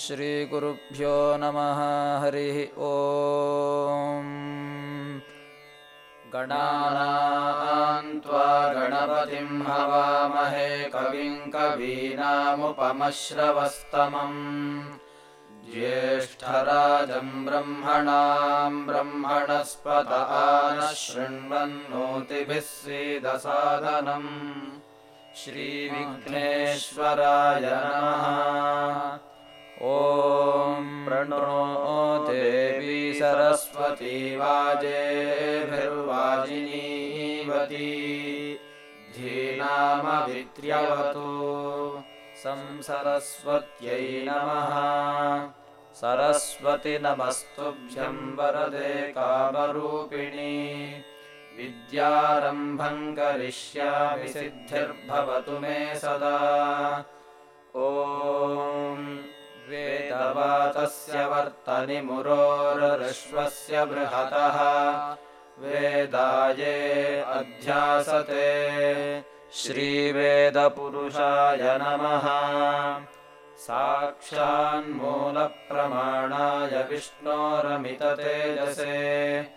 श्रीगुरुभ्यो नमः हरिः ॐ गणानान्त्वा गणपतिं हवामहे कविं कवीनामुपमश्रवस्तमम्। ज्येष्ठराजम् ब्रह्मणाम् ब्रह्मणस्पत नः शृण्वन्नोतिभिः सीदसादनम् श्रीविघ्नेश्वराय नमः ॐ प्रणो देवी सरस्वती वाजेभिर्वाजिनीवती धीनामभित्र्यवतु संसरस्वत्यै नमः। सरस्वति नमस्तुभ्यं वरदे कामरूपिणी। विद्यारम्भम् करिष्यामि सिद्धिर्भवतु मे सदा। ॐ वेदवातस्य वर्तनिमुरोरश्वस्य बृहतः। वेदाये अध्यासते। श्रीवेदपुरुषाय नमः। साक्षान्मूलप्रमाणाय विष्णोरमिततेजसे।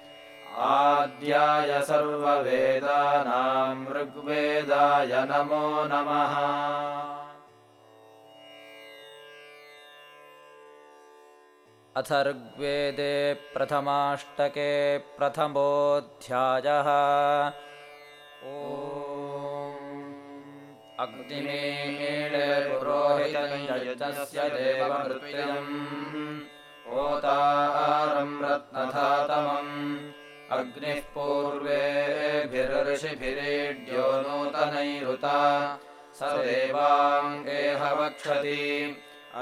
आद्याय सर्ववेदानाम् ऋग्वेदाय नमो नमः अथ ऋग्वेदे प्रथमाष्टके प्रथमोऽध्यायः। ॐ अग्निमीळे पुरोहितस्य देवमृत्यम् ओतारम् रत्नधातमम्। अग्निः पूर्वेभिरऋषिभिरेड्यो नूतनैरुता। स देवाङ्गेह वक्षति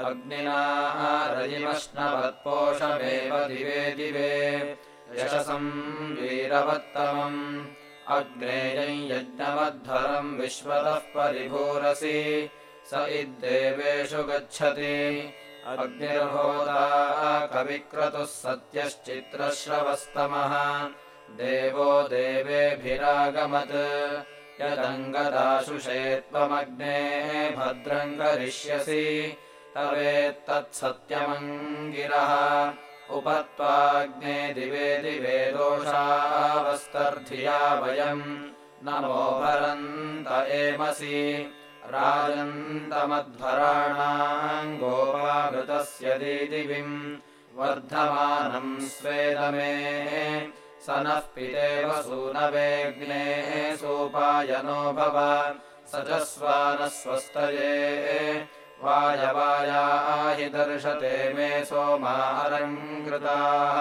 अग्निना रजिमश्नवत्पोषमेव दिवे दिवे। यशसम् वीरवत्तमम्। अग्नेयम् यज्ञमध्वरम् विश्वतः परिभूरसि। स इद्देवेषु गच्छति। अग्निर्होदा कविक्रतुः सत्यश्चित्रश्रवस्तमः। देवो देवेभिरागमत्। यदङ्गदाशुषे त्वमग्ने भद्रम् करिष्यसि तवेत्तत्सत्यमङ्गिरः उपत्वाग्ने दिवे दिवे दोषावस्तर्धिया वयम्। नमो भरन्त एमसि। राजन्तमध्वराणाम् गोपामृतस्य दीदिविम्। वर्धमानम् स्वेदमे स नः पितेव सूनवेग्ने सोपायनो भव। स च स्वानः स्वस्तये वायवायाहि दर्शते मे सोमारङ्कृताः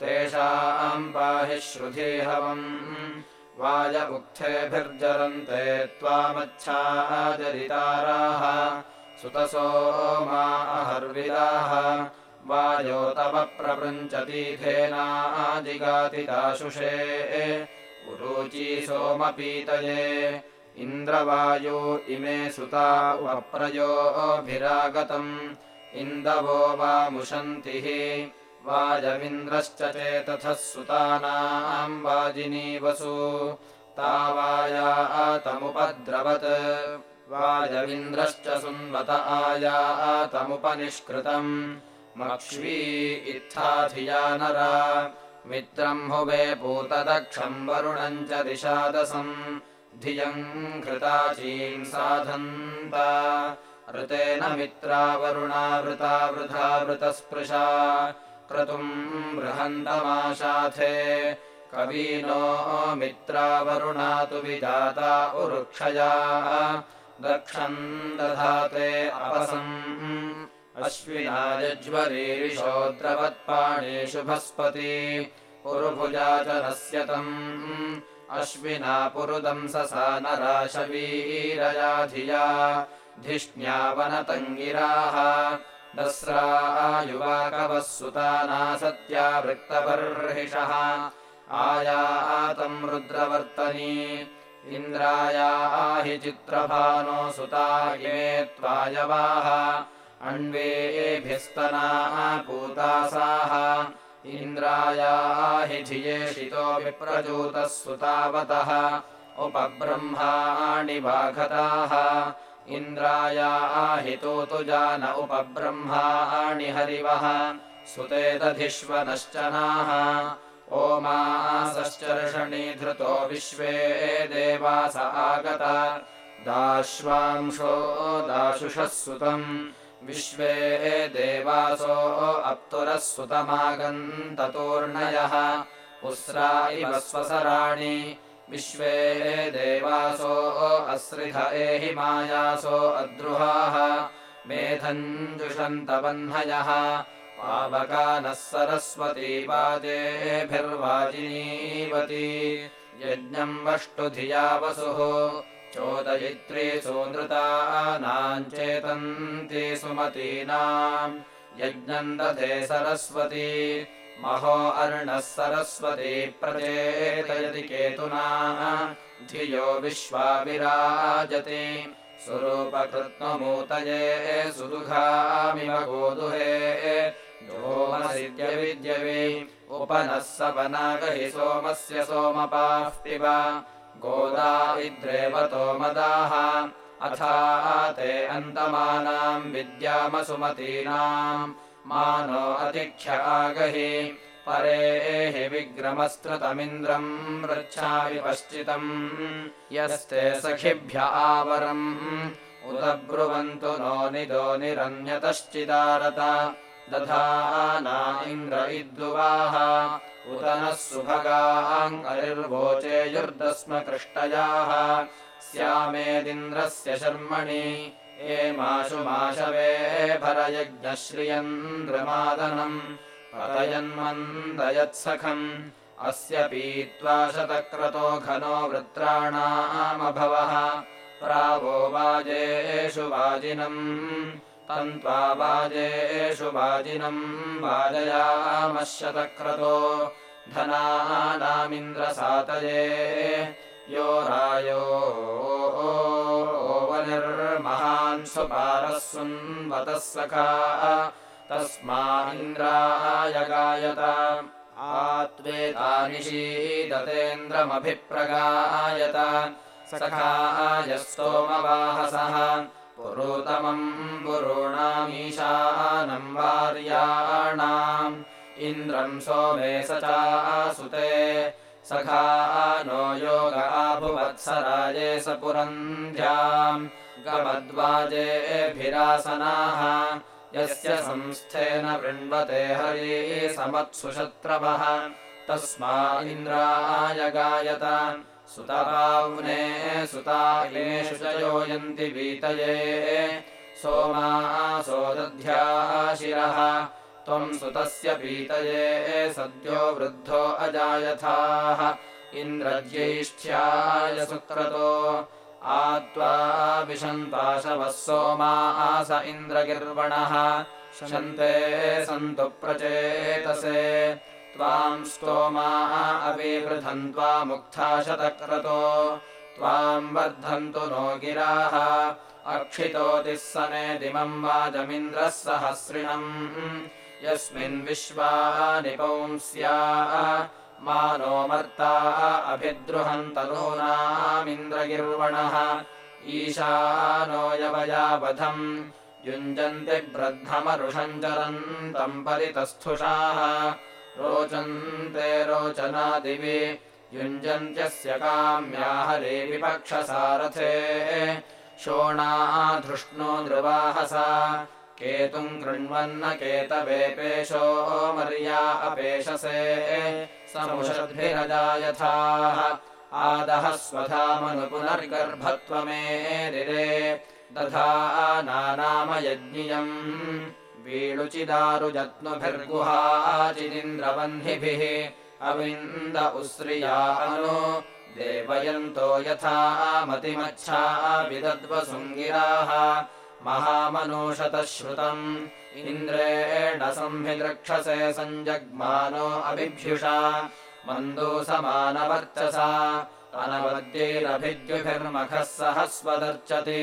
तेषाम् पाहि श्रुधिहवम् वाय उक्थेभिर्जरन्ते त्वामच्छाजरिताराः सुतसोमाहर्विदाः वायो तव प्रपृञ्चतीथेनादिगातिदाशुषे उरूची सोमपीतये इन्द्रवायो इमे सुता उपप्रयोभिरागतम्। इन्दवो वामुशन्तिः वाजमिन्द्रश्च चेतथः सुतानाम् वाजिनीवसु तावायातमुपद्रवत् वाजमिन्द्रश्च सुन्वत आयातमुपनिष्कृतम् मक्ष्वी इत्थाधिया नरा मित्रम् हुवे पूतदक्षम् वरुणम् च दिशादसम् धियम् घृताचीम् साधन्त। ऋतेन मित्रावरुणावृता वृथा वृतस्पृशा। क्रतुम् बृहन्तमाशाथे। कवीनो मित्रावरुणा तु विजाता उरुक्षया। दक्षम् दधाते अपसम् अश्विनायज्वरीरिषोद्रवत्पाणेषु भस्पति पुरुभुजा च नस्यतम् अश्विना पुरुदंससा नराशवीरया धिया धिष्ण्यावनतङ्गिराः दस्रा युवाकवः सुतानासत्या वृत्तबर्हिषः आयातम् रुद्रवर्तनी। इन्द्रायाहि चित्रभानो सुता इमे त्वायवाः। अन्वेभिस्तनाः पूतासाः इन्द्रायाहि धियेषितो विप्रजूतः सुतावतः उपब्रह्माणि वाघताः इन्द्रायाहितो तु जान उपब्रह्माणि हरिवः सुते दधिष्वनश्चनाः ओमासश्चर्षणी धृतो विश्वे देवास आगत दाश्वांशो दाशुषः सुतम् विश्वे देवासो अप्तुरः सुतमागन्ततोर्णयः पुस्रा इव स्वसराणि। विश्वे देवासो अस्रिध एहि मायासो अद्रुहाः। मेधञ्जुषन्तबह्नयः पावकानः सरस्वती पादेभिर्वाजिनीवती यज्ञम् वष्टुधिया वसुः चोदयित्री सुनृतानाम् चेतन्ति सुमतीनाम् यज्ञम् दधे सरस्वती महो अर्णः सरस्वती प्रचेतयति केतुना धियो विश्वाविराजति सुरूपकृत्नमूतये सुदुघामिव गोदुहे दोमसिद्यविद्यवि उपनः सपनागहि सोमस्य सोमपाः पिब गोदा इद्रेवतो मदाः। अथा ते अन्तमानाम् विद्यामसुमतीनाम्। मानो अतिख्य आगहि परे हि विग्रमस्तृतमिन्द्रम् रच्छामि पश्चितम्। यस्ते सखिभ्य आवरम् उत ब्रुवन्तु नो निदो निरन्यतश्चिदारत उत नः सुभगाङ्गरिर्वोचेयुर्दस्म कृष्टयाः। स्यामेदिन्द्रस्य शर्मणि एमाशु माशवे भरयज्ञश्रियन्द्रमादनम्। पतयन्मन्दयत्सखम् अस्य पीत्वा शतक्रतो घनो वृत्राणामभवः। प्रावो वाजेषु वाजिनम् तन्त्वा वाजेषु वाजिनम् वाजयामः शतक्रतो धनानामिन्द्रसातये यो रायो वनिर्महान् सुपारः सुन्वतः सखा तस्मा इन्द्राय गायत। आत्वेतानिशीदतेन्द्रमभिप्रगायत सखाय स्तोमवाहसः पुरोतमम् पुरूणामीशानम् वार्याणाम्। इन्द्रम् सोमे स चासुते। सखा नो योग आभुवत्सराये स पुरन्ध्याम् गमद्वाजेभिरासनाः यस्य संस्थेन वृण्वते हरी समत्सुशत्रवः तस्मा इन्द्राय गायत सुतपाव्ने सुतायेषु च योयन्ति वीतये। सोमासो दध्याशिरः त्वम् सुतस्य पीतये सद्यो वृद्धो अजायथाः। इन्द्रज्यैष्ठ्याय सुक्रतो आत्वा विशन्ताशवः सोमास इन्द्रगिर्वणः। शन्ते सन्तु प्रचेतसे स्तोमाः अविवृधन् त्वामुक्था शतक्रतो। त्वाम् वर्धन्तु नो गिराः। अक्षितोतिः सनेदिमम् वाजमिन्द्रः सहस्रिणम्। यस्मिन् विश्वानि पुंस्या। मानो मर्ता अभिद्रुहन्तनूनामिन्द्रगिर्वणः ईशानो यवयावधम्। युञ्जन्ति ब्रद्धमरुषम् चरन्तम् परितस्थुषाः रोचन्ते रोचनादिवि युञ्जन्त्यस्य काम्या हरे विपक्षसारथे शोणाधृष्णो नृवाहसा केतुम् कृण्वन्न केतवेपेशो मर्या अपेशसे। समुषद्भिरजायथाः आदः स्वधामनुपुनर्गर्भत्वमेरिरे दधा नानामयज्ञियम् वीळुचिदारुजत्नुभिर्गुहाचिदिन्द्रवह्निभिः अविन्द उश्रिया अनु देवयन्तो यथा मतिमच्छा विदद्वसुङ्गिराः महामनूषतः श्रुतम् इन्द्रेण संभिद्रक्षसे सञ्जग्मानो अभिभ्युषा मन्दूसमानवर्चसा अनवद्यैरभिद्युभिर्मखः सहस्वदर्चति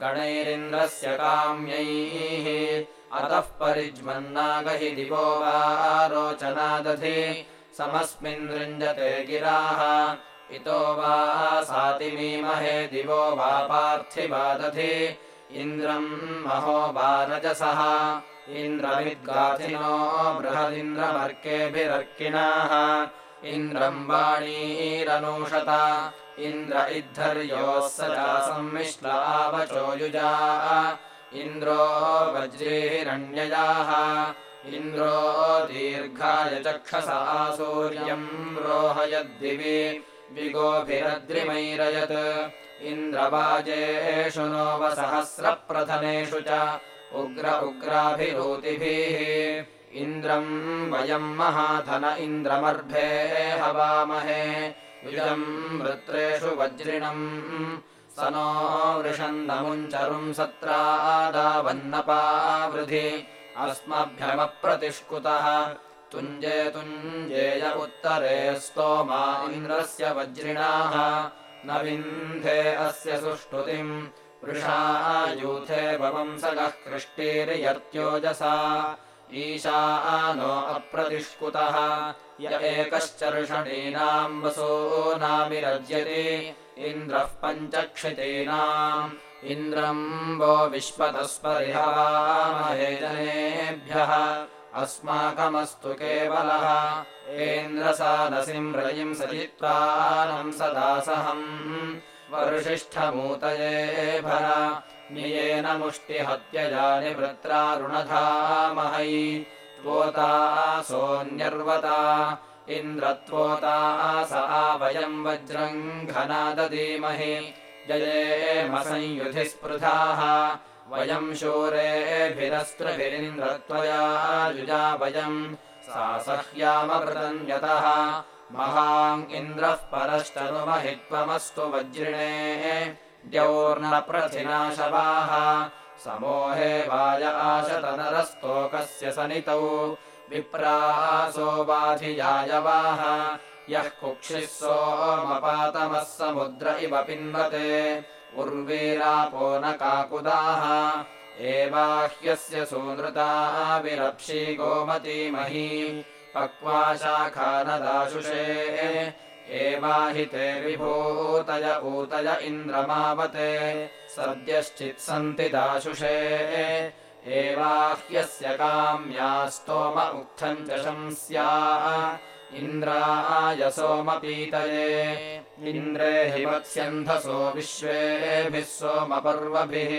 गणैरिन्द्रस्य काम्यैः अतः परिज्मन्नागहि दिवो वा रोचनादधि समस्मिन् ऋञ्जते गिराः। इतो वा सातिमीमहे दिवो वा पार्थिवादधि। इन्द्रम् महो वा रजसः। इन्द्रविद्गाथिनो बृहदिन्द्रमर्केभिरर्किणाः इन्द्रम् वाणीरनूषत इन्द्र इद्धर्योः स चासम्मिश्रावचोयुजा इन्द्रो वज्रीरण्ययाः इन्द्रो दीर्घाय चक्षसा सूर्यम् रोहयद्दिवि। विगोभिरद्रिमैरयत्। इन्द्रवाजेषु नोवसहस्रप्रथनेषु च। उग्र उग्राभिरूतिभिः इन्द्रम् वयम् महाधन इन्द्रमर्भे हवामहे। विजम् वृत्रेषु वज्रिणम्। स नो वृषन्दमुञ्चरुम् सत्रादावन्नपावृधि। अस्मभ्यमप्रतिष्कुतः। तुञ्जे तुञ्जेय उत्तरे स्तोमा इन्द्रस्य वज्रिणाः। न विन्धे अस्य सुष्ठुतिम्। वृषायूथे वंसगः कृष्टिर्यर्त्योजसा ईशा नो अप्रतिष्कुतः। य एकश्चर्षणीनाम् वसूनामिरज्यति इन्द्रः पञ्चक्षितीनाम्। इन्द्रम् वो जनेभ्यः। अस्माकमस्तु केवलः। एन्द्रसानसिम् रयिम् सजित्वानम् सदासहम्। वरुषिष्ठमूतये भर नियेन मुष्टिहत्यजानि वृत्रारुणधामहै त्वोतासोऽन्यर्वता इन्द्रत्वोता स वयम् वज्रम् घनादधीमहि। जयेमसंयुधि स्पृधाः वयम् शूरेभिरस्त्रभिरिन्द्रत्वया युजा वयम् सा सह्यामकृतन्यतः महाम् इन्द्रः परश्चनुमहित्वमस्तु वज्रिणे द्यौर्नप्रथिनाशवाः। समोहे वाय आशतनरस्तोकस्य सनितौ। विप्रासो बाधियायवाः। यः कुक्षिः सोमपातमः समुद्र इव पिन्वते। उर्वीरापो न काकुदाः। एवाह्यस्य सूनृता विरप्षी गोमतीमही। पक्वाशाखानदाशुषे एवाहिते विभूतय ऊतय इन्द्रमावते सद्यश्चित्सन्ति दाशुषे। एवाह्यस्य काम्या स्तोम च शंस्याः इन्द्राय सोमपीतये। इन्द्रे हि वत्स्यन्धसो विश्वेभिः सोमपर्वभिः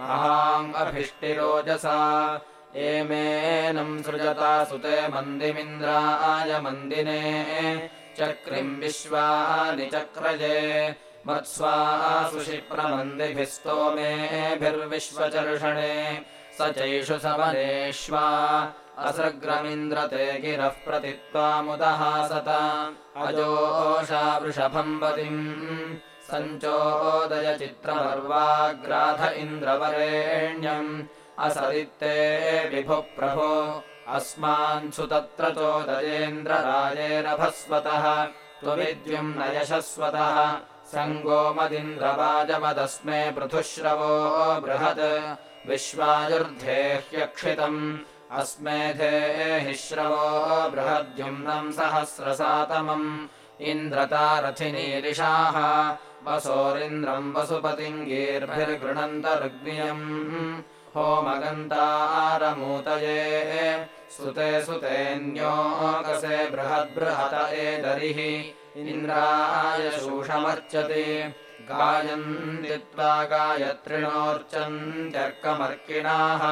महाङ्गभिष्टिरोजसा एमेनम् सृजता सुते मन्दिमिन्द्राय मन्दिने चक्रिम् विश्वानि चक्रजे मत्स्वासुषिप्रमन्दिभिः स्तोमेभिर्विश्वचर्षणे स चैषु समनेष्वा असग्रमिन्द्रते गिरः प्रतित्वामुदहासत अजोषा वृषभम् पतिम् सञ्चोदय चित्रपर्वाग्राध इन्द्रवरेण्यम्। असदित्ते विभुः प्रभो अस्मान्सु तत्र चोदयेन्द्रराजेरभस्वतः त्वविद्युम् न यशस्वतः। सङ्गोमदिन्द्रवाजमदस्मे पृथुश्रवो बृहत्। विश्वायुर्धे ह्यक्षितम् अस्मेधेहि श्रवो बृहद्युम्नम् सहस्रसातमम्। इन्द्रतारथिनीरिषाः वसोरिन्द्रम् वसुपतिम् गीर्भिर्गृणन्तरुग्नियम् होमगन्तारमूतये सुते सुतेऽन्योकसे बृहद्बृहत एदरिः इन्द्राय शूषमर्चति। गायन्ति त्वा गायत्रिणोर्चन्त्यर्कमर्किणाः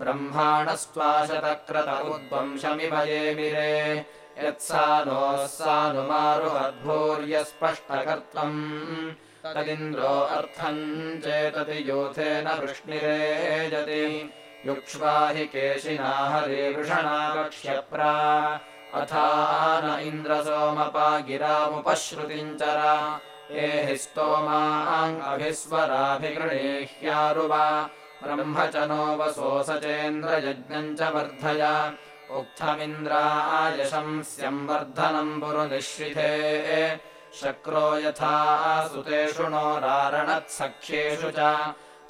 ब्रह्माणस्त्वाशतक्रत उद्वंशमिव येमिरे यत्सा नोः सानुमारुहद्भूर्यस्पष्टकर्त्वम् तदिन्द्रो अर्थम् चेतति यूथेन वृष्णिरेजति। युक्ष्वा हि केशिना हरिवृषणावक्ष्यप्रा अथा न इन्द्रसोमपा गिरामुपश्रुतिम् चरा। ये हि स्तोमाभिस्वराभिगृणीह्यारुवा ब्रह्म च नो वसोऽसचेन्द्रयज्ञम् च वर्धय। उक्थमिन्द्रायशंस्यम् वर्धनम् पुरुनिश्रिते शक्रो यथा सुतेषु नो रारणत्सख्येषु च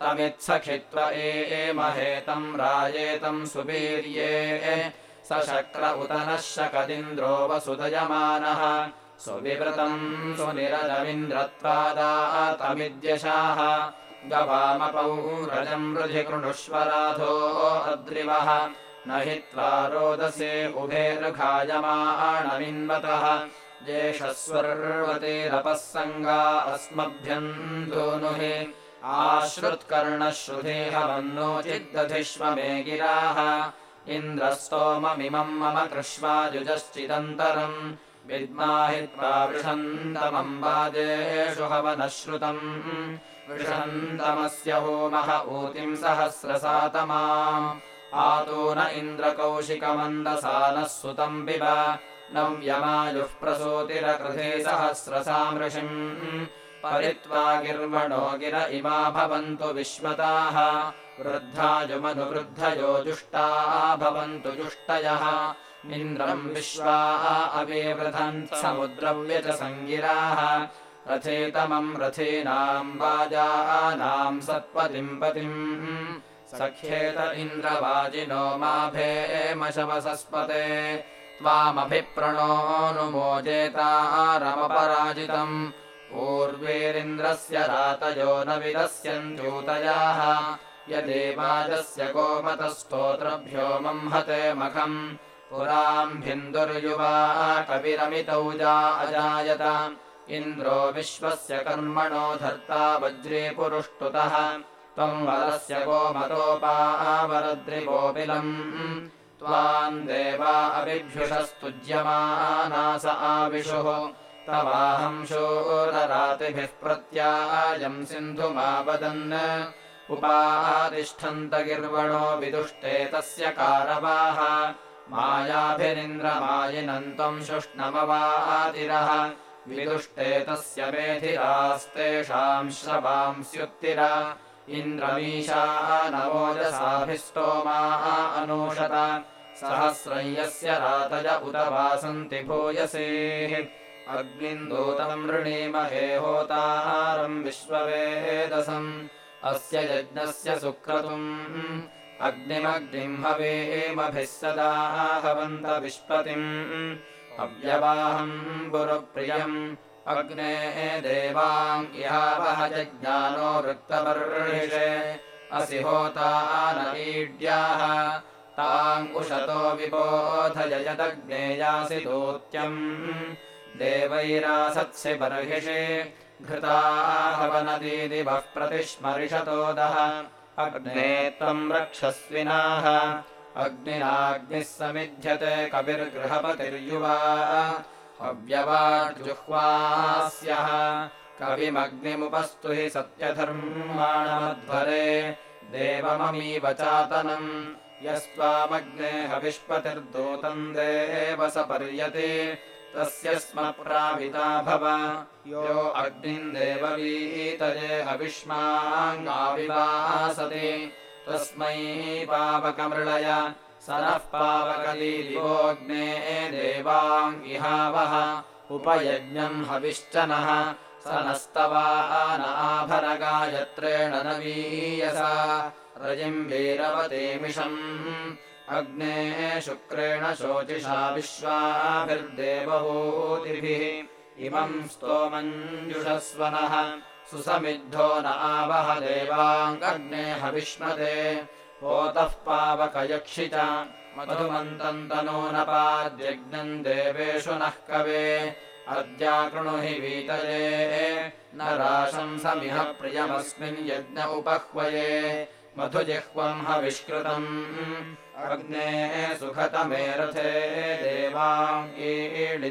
तमित्सखित्व एमहेतम् रायेतम् सुवीर्ये स शक्र उत नः शकदिन्द्रो वसुदयमानः सुविवृतम् सुनिरजमिन्द्रत्वादातमिद्यशाः गवामपौ रजम् रुधि कृणुष्वराधो अद्रिवः न हि त्वा रोदसे उभेर्घायमाणमिन्वतः जेषस्वर्वतेरपः सङ्गा अस्मभ्यम् दोनुहि आश्रुत्कर्णश्रुधेहवन्नोचिद्दधिष्व मे गिराः इन्द्रस्तोममिमम् मम कृष्वायुजश्चिदन्तरम्। विद्माहित्वा वृषन्तमम् वाजेषु हवनः श्रुतम् होमः ऊतिम् सहस्रसातमाम्। आतो न इन्द्रकौशिकमन्दसानः सुतम् पिब नव्यमायुः प्रसूतिरकृधे सहस्रसामृषिम् परित्वा गिर्वणो गिर इमा भवन्तु विश्वताः वृद्धायुमनुवृद्धयो जुष्टाः भवन्तु जुष्टयः। इन्द्रम् विश्वा अविवृधन् समुद्रव्य च सङ्गिराः। रथेतमम् रथीनाम् वाजानाम् सत्पतिम् पतिम्। सख्येत इन्द्रवाजिनो माभेमशवसस्पते त्वामभिप्रणोऽनुमोजेतारमपराजितम् पूर्वेरिन्द्रस्य रातयो न विदस्यन्त्यूतयाः। यदेवाजस्य गोमतस्तोत्रभ्यो मह्मते मखम्। पुराम्भिन्दुर्युवा कविरमितौजा अजायत। इन्द्रो विश्वस्य कर्मणो धर्ता वज्रे पुरुष्टुतः त्वम् वरस्य गोमतोपावरद्रिगोपिलम् त्वाम् देवा अभिभ्युषस्तुज्यमानास आविशुः। तवाहम् शूररातिभिः प्रत्यायम् सिन्धुमावदन्। उपातिष्ठन्त गिर्वणो विदुष्टे तस्य कारवाः। मायाभिरिन्द्रमायिनम् त्वम् शुष्णमवातिरः विदुष्टे तस्य मेधिरास्तेषाम् श्रवांस्युत्तिर इन्द्रमीशा नवोजसाभिस्तोमाः अनूषत। सहस्रय्यस्य रातय उत वासन्ति भूयसेः। अग्निन्दूतम् ऋणीमहे होतारम् विश्ववेदसम्। अस्य यज्ञस्य सुक्रतुम् अग्निमग्निम् हवेमभिः सदा हवन्त विश्पतिम् अव्यवाहम् गुरुप्रियम् अग्ने जज्ञानो वृत्तबर्हिषे असि होता न ईड्याः। ताम् उशतो विबोधयदग्नेयासि दूत्यम्। देवैरासत्सि बर्हिषे। घृताहवनदीदिवः प्रतिस्मरिषतोदः अग्ने त्वम् रक्षस्विनाः अग्निनाग्निः समिध्यते कविर्गृहपतिर्युवा अव्यवाजुह्वास्यः कविमग्निमुपस्तु हि सत्यधर्माणमध्वरे। देवममीव चातनम्। यस्त्वामग्ने हविष्पतिर्दूतम् देव स पर्यते। तस्य स्म प्राविता भव। यो अग्निम् देववीतये हविष्माङ्गाविवासति। तस्मै पावकमृळय स नः पावकलीलिवोऽग्ने देवाङ्गिहावः उपयज्ञम् हविश्च नः स नस्तवा नाभरगायत्रेण नवीयसा रजिम् वीरवतीमिषम्। अग्ने शुक्रेण शोचिषा विश्वाभिर्देवभूतिभिः इमम् स्तोमञ्जुषस्वनः। सुसमिद्धो न आवह देवाङ्गग्ने हविष्मते पोतः पावकयक्षि च मधुमन्तम् तनो देवेषु नः कवे। अद्याकृणु हि वीतये। न राशंसमिह प्रियमस्मिन् यज्ञ उपह्वये। मधुजिह्वम् हविष्कृतम् अग्ने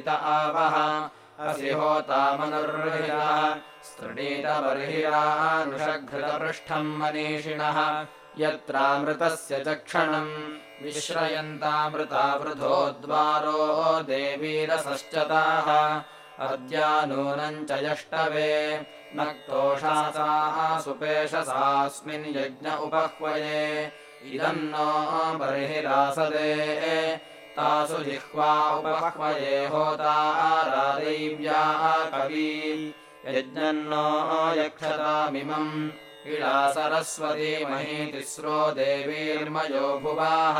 आवह। असि होतामनुर्हितः स्तृणीतबर्हिरानुषघृतपृष्ठम् मनीषिणः यत्रामृतस्य च क्षणम्। विश्रयन्तामृतावृथोद्वारो देवीरसश्चताः। अद्या नूनम् च यष्टवे। नक्तोषासाः सुपेशसास्मिन् यज्ञ उपह्वये। इदम् नो बर्हिरासदे। तासु जिह्वा उपह्वये होतारादैव्या कवी। यज्ञन्नो यक्षतामिमम् इळा सरस्वती मही तिस्रो देवीर्मयो भुवाः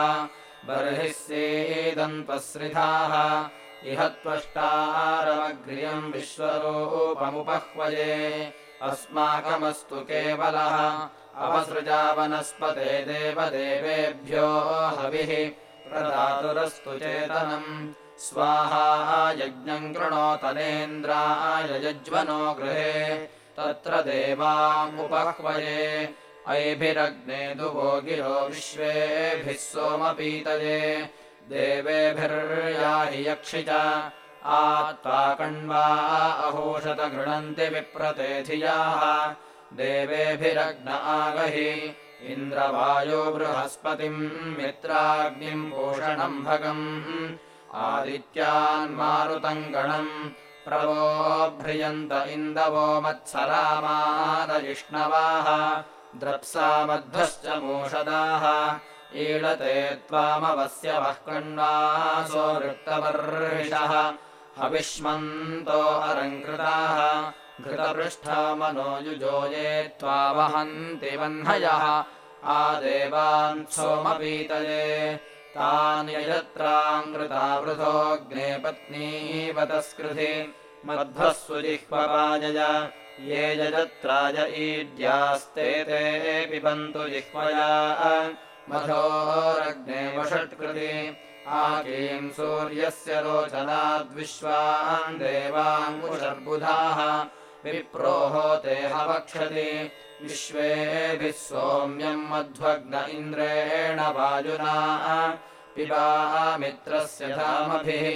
बर्हिः इह त्वष्टारमग्र्यम् विश्वरूपमुपह्वये अस्माकमस्तु केवलः। अवसृजा वनस्पते देवदेवेभ्यो हविः प्रदातुरस्तु चेतनम्। स्वाहा यज्ञम् कृणोतनेन्द्राय यज्वनो गृहे तत्र देवामुपह्वये। अयिभिरग्ने दुवो गिरो विश्वेभिः सोमपीतये। देवेभिर्याहि यक्षि च आत्वा कण्वा गृणन्ति विप्रतेधियाः। देवेभिरग्न आगहि। इन्द्रवायो बृहस्पतिम् मित्राग्निम् पोषणम् भगम्। आदित्यान्मारुतम् गणम् प्रवोभ्रियन्त इन्दवो मत्सरामादयिष्णवाः द्रप्सामध्वश्च मोषदाः। ईळते त्वामवस्य वः कण्वासो वृत्तवर्षः हविष्मन्तो अरङ्कृताः घृतपृष्ठा मनो युजोये त्वा वहन्ति वह्नयः। आदेवान् सोमपीतये यजत्राङ्कृता वृथोऽग्ने पत्नीवतस्कृति मध्वः सुजिह्वपायय ये यजत्राय ईड्यास्ते ते पिबन्तु जिह्वया। मधोरग्ने वषट्कृति आकीम् सूर्यस्य रोचनाद्विश्वान् देवाङ्कुशर्बुधाः विप्रोहो ते हवक्षति विश्वेभिः सोम्यम् मध्वग्न इन्द्रेण वायुना पिबा मित्रस्य धामभिः।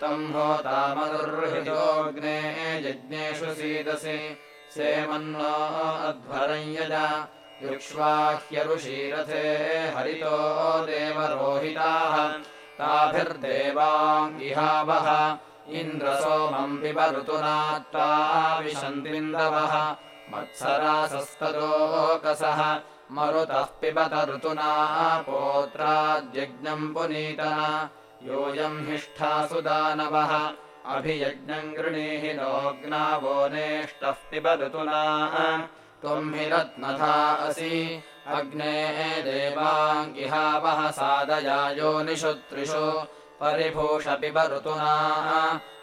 तम् होतामदुर्हितोऽग्ने यज्ञेषु सीदसि। सेमन्नो अध्वरम् यज युक्ष्वाह्यरुषीरथे हरितो देवरोहिताः। ताभिर्देवाङ्गिहावः इन्द्रसोमम् पिब विशन्तिन्दवः मत्सरासस्ततोकसः मरुतः पिबत ऋतुना पोत्राद्यज्ञम् पुनीतः योऽयम् हिष्ठासु दानवः। अभियज्ञम् गृणीहि नोऽग्नावो नेष्टः पिब ऋतुना। त्वम् हि रत्नथा असि। अग्ने देवाङ्गिहावः सादयायोनिषु त्रिषु परिभूष पिब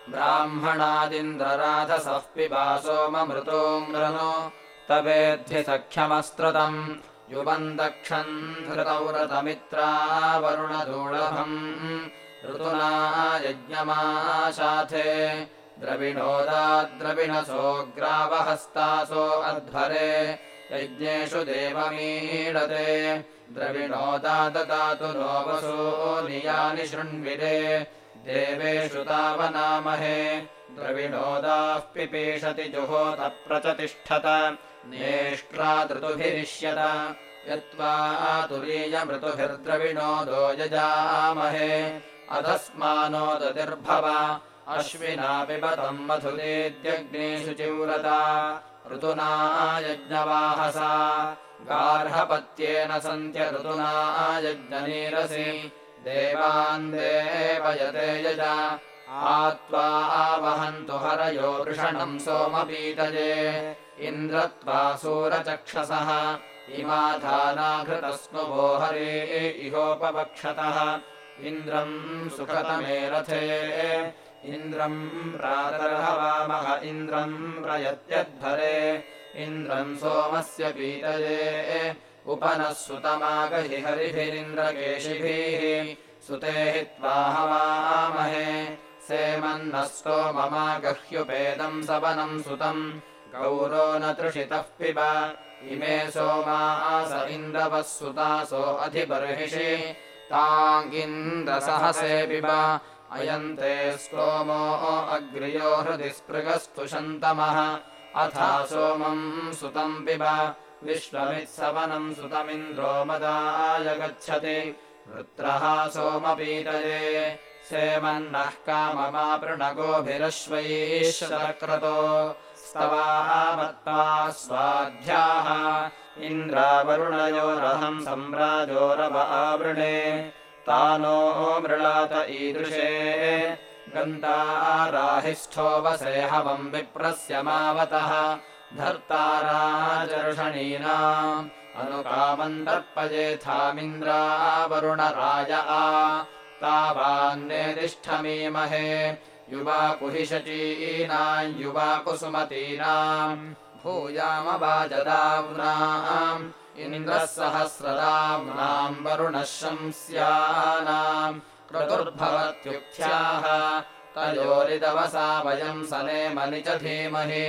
ब्राह्मणादिन्द्रराधसः पिबा सोममृतोऽमृनो तवेद्धि सख्यमस्त्रतम्। युवम् दक्षम् धृतौ रतमित्रावरुणदूळभम्। ऋतुना यज्ञमाशाथे द्रविणोदाद्रविणसोऽग्रावहस्तासो अध्वरे। यज्ञेषु देवमीडते। द्रविणोदाददातु नो वसो नियानि शृण्विरे देवेषु तावनामहे। द्रविणोदाः पिपेषति जुहोतप्रचतिष्ठत नेष्ट्रातृतुभिरिष्यत यत्त्वा तुरीयमृतुभिर्द्रविणोदो यजामहे। अधस्मानोदतिर्भव अश्विना पिबतम् मधुरेद्यग्नेषु चिव्रता। ऋतुना यज्ञवाहसा गार्हपत्येन सन्त्य ऋतुना यज्ञनीरसि देवान् देवयते यज। आत्वा आवहन्तु हरयो वृषणम् सोमपीतये। इन्द्रत्वा सूरचक्षसः। इमाधानाघृतस्नुवो हरे इहोपवक्षतः। इन्द्रम् सुखतमे रथे। इन्द्रम् प्रातर्हवामः इन्द्रम् प्रयत्यध्वरे। इन्द्रम् सोमस्य पीतये उपनः सुतमागहि हरिभिरिन्द्रकेशिभिः। सुते हि त्वा हवामहे। सेमन्नः सोममागह्युपेदम् सवनम् सुतम्। गौरो न तृषितः पिब। इमे सोमास इन्दवः सुतासो अधिबर्हिषि। ताङ्गिन्द्रसहसे पिब। अयन्ते स्तोमो अग्र्यो हृदि स्पृगस्तु शन्तमः। अथा सोमम् सुतम् पिब विश्वमित्सवनम् सुतमिन्द्रो मदाय गच्छति। वृत्रः सोमपीतये सेमन्नः काममापृणगोभिरश्वैश्वरक्रतो स्तवामत्ता स्वाध्याः इन्द्रावरुणयोरहम् सम्राजोरव आवृणे। तानो मृळात ईदृशे। गन्ताराहिष्ठो वसे हवम् विप्रस्य मावतः धर्ताराजर्षणीनाम् अनुकामम् दर्पयेथामिन्द्रावरुणराज आ। तावान्नेतिष्ठमीमहे युवा कुहिषचीनाम् युवा कुसुमतीनाम् भूयामवाजदाम्नाम् इन्द्रः सहस्रदाम्नाम् वरुणः शंस्यानाम् क्रतुर्भवत्युक्थ्याः तयोरिदवसा वयम् सनेमनि च धीमहि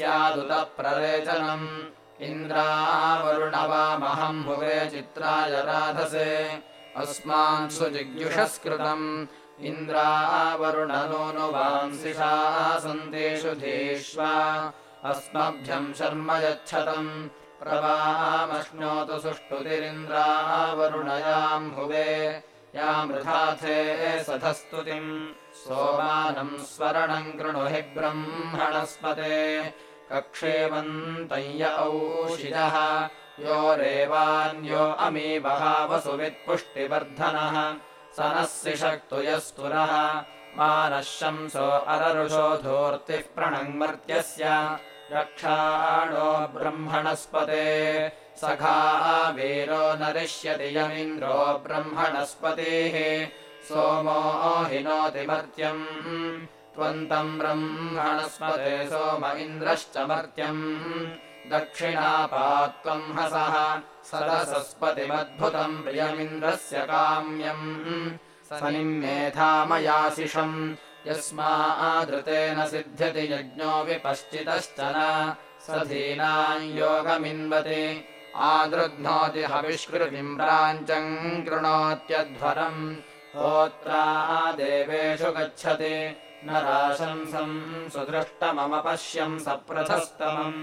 स्यादुतप्ररेचनम् इन्द्रावरुणवामहम् भुवे चित्राय राधसे। अस्मान् सुजिग्युषस्कृतम् इन्द्रावरुणनोऽनुवांसिषा सन्तेषु धीष्वा। अस्मभ्यम् शर्म यच्छतम्। प्रवामश्नोतु सुष्ठुतिरिन्द्रावरुणयाम् भुवे। यामृथाथे सधस्तुतिम्। सोमानम् स्वरणम् कृणु हि ब्रह्मणस्पते कक्षेवन्तय्य औषिदः यो रेवान्यो अमी वहावसुवित्पुष्टिवर्धनः स नः सिषक्तु यस्तुरः मानः शंसो अररुषो धूर्तिः प्रणङ्मर्त्यस्य। रक्षाणो ब्रह्मणस्पते। सखा वीरो नरिष्यति यमिन्द्रो ब्रह्मणस्पतेः। सोमो हिनोति मर्त्यम् त्वन्तम् ब्रह्मणस्पते सोम इन्द्रश्च मर्त्यम्। दक्षिणापात्त्वम् हसः। सरसस्पतिमद्भुतम् प्रियमिन्द्रस्य काम्यम्। स निम्मेधामयाशिषम् यस्मादृतेन सिद्ध्यति यज्ञो विपश्चितश्च न। स धीनाम् योगमिन्वति। आदृध्नोति हविष्कृतिम् कृणोत्यध्वरम्। होत्रा देवेषु गच्छति न राशंसम् सुदृष्टममपश्यम् सप्रथस्तमम्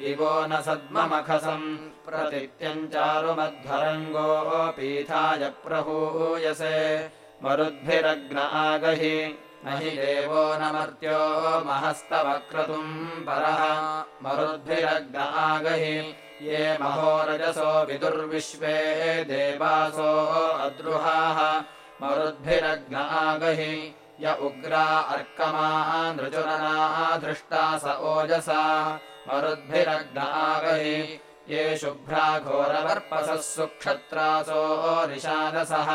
दिवो न सद्ममखसम् प्रतित्यम् चारुमध्वरङ्गोऽपीठाय प्रहूयसे मरुद्भिरग्न आगहि न हि देवो न मर्त्यो महस्तवक्रतुम् परः मरुद्भिरग्न आगहि ये महोरजसो विदुर्विश्वे देवासो अद्रुहाः मरुद्भिरग्न आगहि य उग्रा अर्कमाः नृचुरनाः धृष्टा स ओजसा मरुद्भिरग्न आगहि ये शुभ्रा घोरवर्पसः सुक्षत्रासो निषादसः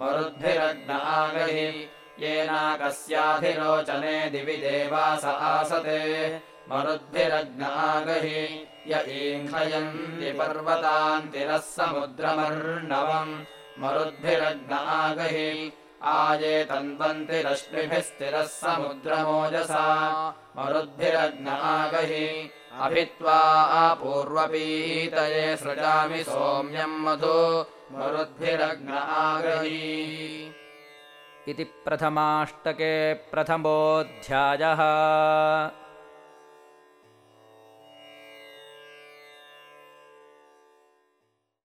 मरुद्भिरग्न आगहि येनाकस्याधिरोचने दिवि देवास आसते मरुद्भिरग्न आगहि य ईङ्घयन्ति पर्वतान्तिरः समुद्रमर्णवम् मरुद्भिरग्न आगहि आये तन्वन्ति रश्मिभिः स्थिरः समुद्रमोजसा मरुद्भिरग्न आगहि अभित्वा पूर्वपीतये सृजामि सोम्यम् मधु। मरुद्भिरग्न आगहि इति प्रथमाष्टके प्रथमोऽध्यायः